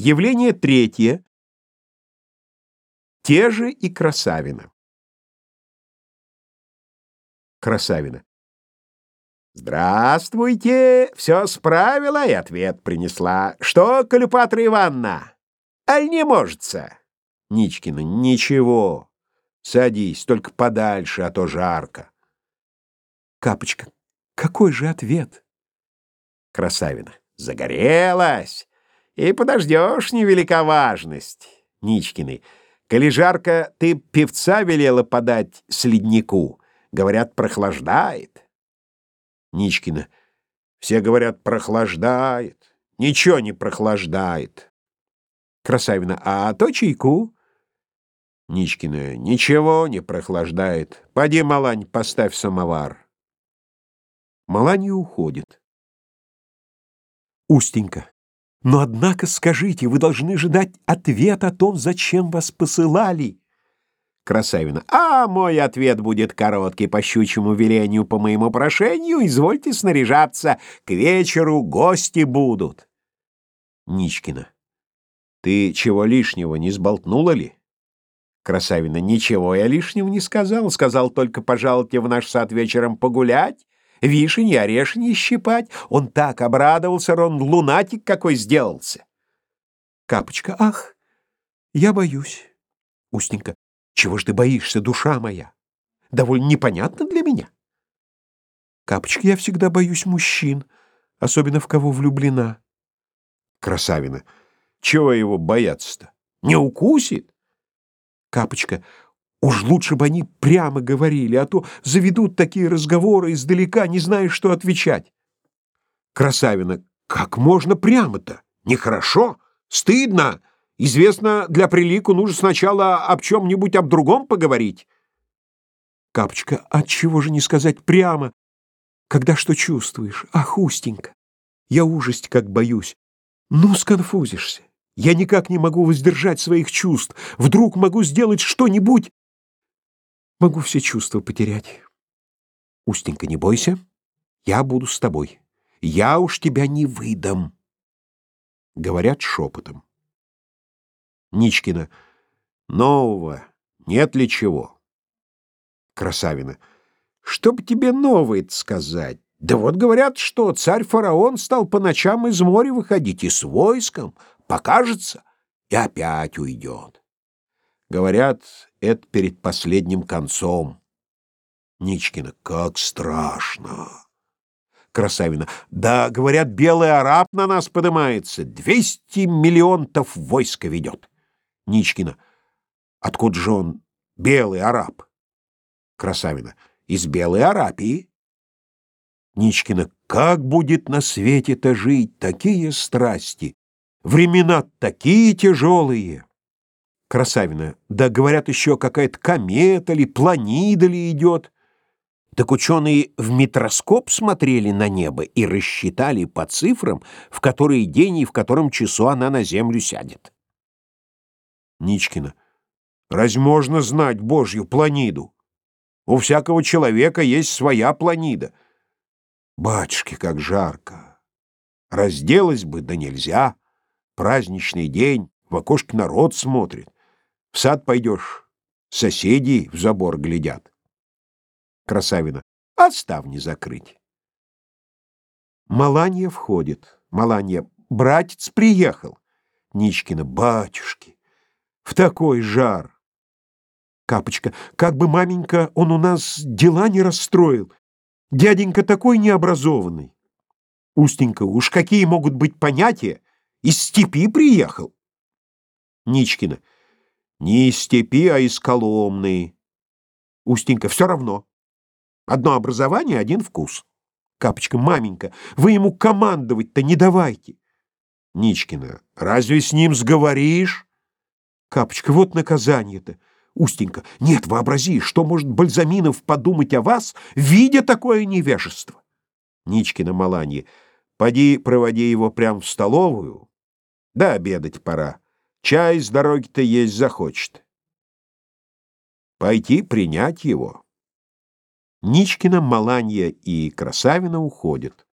Явление третье. Те же и Красавина. Красавина. Здравствуйте! Все справила и ответ принесла. Что, Калюпатра Ивановна? Аль не можется? Ничкина. Ничего. Садись, только подальше, а то жарко. Капочка. Какой же ответ? Красавина. Загорелась. И подождешь невелика важность. Ничкиной. Коли жарко, ты певца велела подать с леднику. Говорят, прохлаждает. Ничкина. Все говорят, прохлаждает. Ничего не прохлаждает. Красавина. А то чайку? Ничкина. Ничего не прохлаждает. Поди, Малань, поставь самовар. Маланья уходит. Устенька. Но однако скажите, вы должны же дать ответ о том, зачем вас посылали. Красавина. А мой ответ будет короткий по щучьему велению по моему прошению. Извольте снаряжаться. К вечеру гости будут. Ничкина. Ты чего лишнего не сболтнула ли? Красавина. Ничего я лишнего не сказал. Сказал только, пожалуйте в наш сад вечером погулять, вишень и орешни щипать. Он так обрадовался, он лунатик какой сделался. Капочка. Ах, я боюсь. Устенька. Чего ж ты боишься, душа моя? Довольно непонятно для меня. Капочка, я всегда боюсь мужчин, особенно в кого влюблена. Красавина. Чего его бояться-то? Не укусит? Капочка. Уж лучше бы они прямо говорили, а то заведут такие разговоры издалека, не зная, что отвечать. Красавина. Как можно прямо-то? Нехорошо? Стыдно? Известно, для прилику нужно сначала об чем-нибудь об другом поговорить. Капочка, от чего же не сказать прямо, когда что чувствуешь? Ах, Устенька, я ужасть как боюсь. Ну, сконфузишься. Я никак не могу воздержать своих чувств. Вдруг могу сделать что-нибудь. Могу все чувства потерять. Устенька, не бойся. Я буду с тобой. Я уж тебя не выдам. Говорят шепотом. Ничкина. Нового нет ли чего? Красавина. Что бы тебе новое сказать? Да вот говорят, что царь-фараон стал по ночам из моря выходить и с войском, покажется, и опять уйдет. Говорят, это перед последним концом. Ничкина. Как страшно. Красавина. Да, говорят, белый араб на нас поднимается, двести миллионов войска ведет. Ничкина. Откуда же он белый араб? Красавина. Из Белой Арабии. Ничкина. Как будет на свете-то жить? Такие страсти. Времена такие тяжелые. Красавина. Да говорят еще какая-то комета ли, планида ли идет. Так ученые в микроскоп смотрели на небо и рассчитали по цифрам, в который день и в котором часу она на землю сядет. Ничкина. Разве можно знать Божью планиду? У всякого человека есть своя планида. Батюшки, как жарко! Разделась бы, да нельзя. Праздничный день, в окошке народ смотрит. В сад пойдешь, соседи в забор глядят. Красавина. Отстав не закрыть. Маланья входит. Маланья. Братец приехал. Ничкина. Батюшки. В такой жар. Капочка, как бы маменька он у нас дела не расстроил. Дяденька такой необразованный. Устенька, уж какие могут быть понятия? Из степи приехал. Ничкина, не из степи, а из Коломны. Устенька, все равно. Одно образование, один вкус. Капочка, маменька, вы ему командовать-то не давайте. Ничкина, разве с ним сговоришь? Капочка, вот наказание-то. Устенька, нет, вообрази, что может Бальзаминов подумать о вас, видя такое невежество. Ничкина Маланье, поди проводи его прямо в столовую. Да обедать пора. Чай с дороги-то есть захочет. Пойти принять его. Ничкина, Маланья и Красавина уходят.